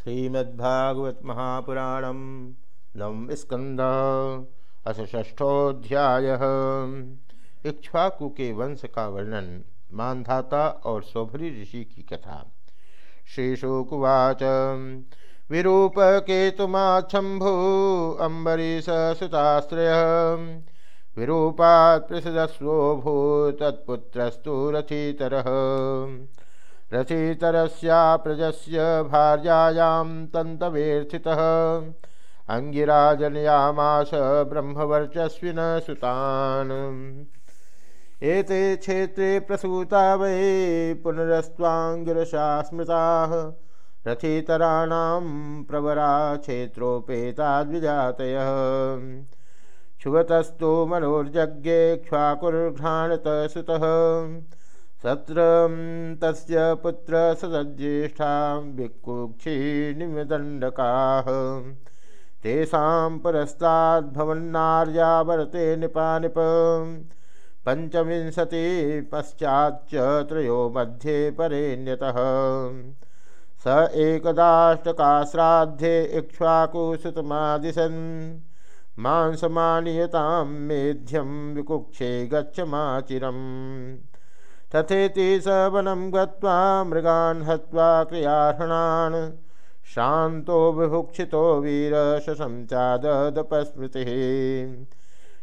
श्रीमद्भागवत महापुराणम नवम स्कंद अथ ष्ठोध्याय इक्ष्वाकु के वंश का वर्णन, मानधाता और सौभरी ऋषि की कथा। श्रीशुकुवाच, विरूप केतुमाच्छंभु अम्बरीश सुताश्रय। विरूपात् पृषदस्वो तत्पुत्रस्तु रथितरः रचितरस्या प्रजस्य भार्यायां तन्तवेर्थितः। अङ्गिराजनयामास ब्रह्मवर्चस्विन सुतान्। एते क्षेत्रे प्रसूता वै पुनरस्त्वाङ्गिरसा स्मृताः रथितराणां प्रवरा क्षेत्रोपेताद्विजातयः क्षुवतस्तु मनोर्जज्ञे क्ष्वाकुर्घ्राणत सुतः। सत्र तस्य पुत्र सज्येष्ठा भिक्कुक्षी निमदण्डकाः तेषां परस्ताद्भवन्नार्या वरते निपानिप पञ्चविंशति पश्चाच्च त्रयो मध्ये परेण्यतः स एकदाष्टकाश्राद्धे इक्ष्वाकुसुतमादिशन्। मांसमानीयतां मेध्यं विकुक्षे गच्छमाचिरम्। तथेति स वनं गत्वा मृगान् हत्वा क्रियार्हणान्। शान्तो विभुक्षितो वीरशशंचादपस्मृतिः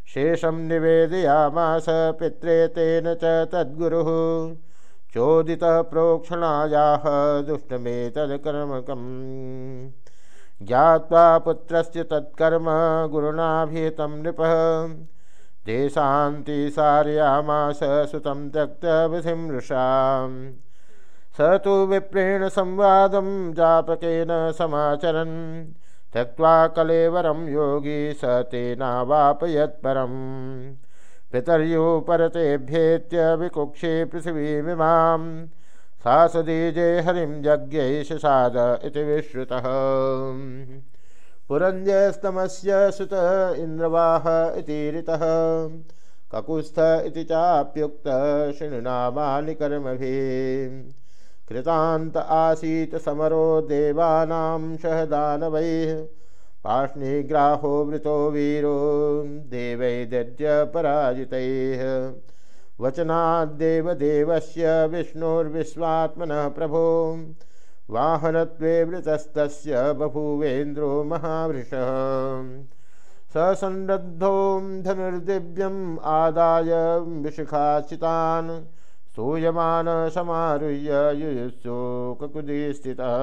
शेषं निवेदयामास पित्रे तेन च तद्गुरुः। चोदितः प्रोक्षणायाः दुष्टमेतत्कर्मकम् ज्ञात्वा पुत्रस्य तत्कर्म गुरुणाभिहितं नृपः। देशान्ति सारयामास सुतं त्यक्तविधिमृषाम् स तु विप्रेण संवादं जापकेन समाचरन्। त्यक्त्वा कलेवरं योगी स तेनावापयत्परम्। पितर्यो परतेभ्येत्य विकुक्षे पृथिवीमिमां सा सदीजे हरिं यज्ञैष साद इति विश्रुतः। पुरञ्जस्तमस्य सुत इन्द्रवाह इति ऋतः। ककुत्स्थ इति चाप्युक्त शृणुनामानि कर्मभिः कृतान्त आसीत् समरो देवानां सह दानवैः। पाष्णिग्राहो वृतो वीरो देवैदद्य पराजितैः। वचनाद्देवदेवस्य विष्णोर्विश्वात्मनः प्रभो। वाहनत्वे वृतस्तस्य बभूवेन्द्रो महावृषः। ससन्नद्धो धनुर्दिव्यम् आदाय विशिखाचितान् स्तूयमान समारुह्य युयुत्सुककुदी स्थितः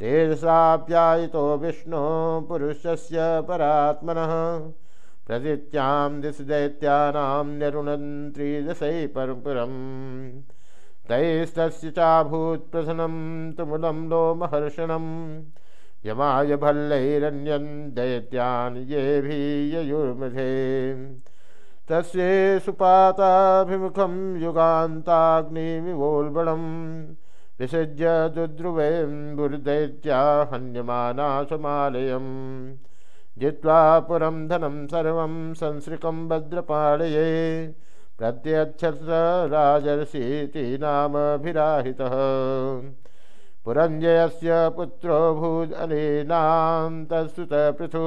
तेजसाप्यायितो विष्णो पुरुषस्य परात्मनः। प्रदित्यां दिशदैत्यानां न्यरुणन्त्रिदशै परपुरम् तैस्तस्य चाभूत्प्रसनं तुमुलं लोमहर्षणं यमाय भल्लैरन्यन् दैत्यान् येभिययुर्मधे तस्ये सुपाताभिमुखं युगान्ताग्निमिवोल्बणं विसृज्य दुद्रुवैम्बुर्दैत्या हन्यमाना समालयम् जित्वा पुरं धनं सर्वं संसृकं प्रत्यक्षत राजर्षीति नामभिराहितः पुरञ्जयस्य पुत्रो भूदलीनां तत्सुत पृथु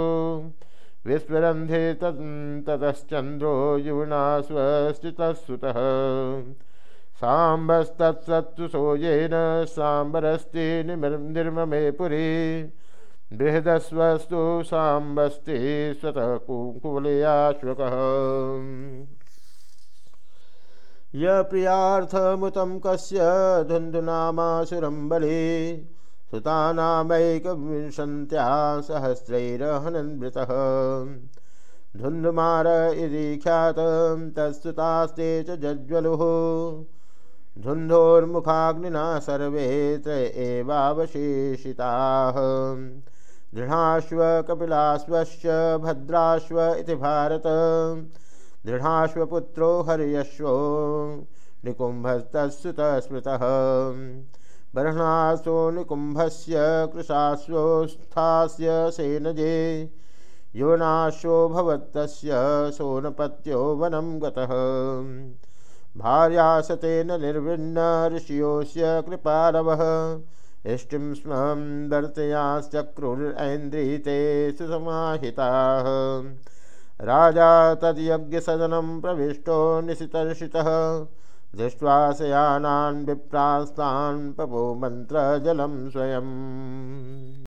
विस्फुरन्धे ततश्चन्द्रो युना स्वस्थितः साम्बस्तत्सत्सुसो येन साम्बरस्ति निर्ममे पुरी। बृहदस्वस्तु साम्बस्ति स्वतः कुकुलयाश्वकः य प्रियार्थमुतं कस्य धुन्धुनामासुरं बले सुतानामैकविंशन्त्या सहस्रैरहनन्वृतः। धुन्धुमार इति ख्यातं, तत्सुतास्ते च जज्वलुः। धुन्धोर्मुखाग्निना सर्वे त्र दृढाश्व कपिलाश्वश्च भद्राश्व इति भारत। दृढ़ाश्वपुत्रो हर्यश्वो निकुंभस्तुत स्मृतः। बर्हणासो निकुंभस्य कृशाश्वस्थास्य सेनजे योनाश्वो सोनपत्यो वनं गतः। भार्यासतेन निर्विण्ण ऋषियोऽस्य कृपालवः। इष्टिं स्म वर्तयाश्चक्रुरैन्द्रिते सुसमाहिताः राजा तद्यज्ञसदनं प्रविष्टो निशितर्षितः। दृष्ट्वा शयानान् विप्रास्तान् पपो मन्त्रजलं स्वयम्।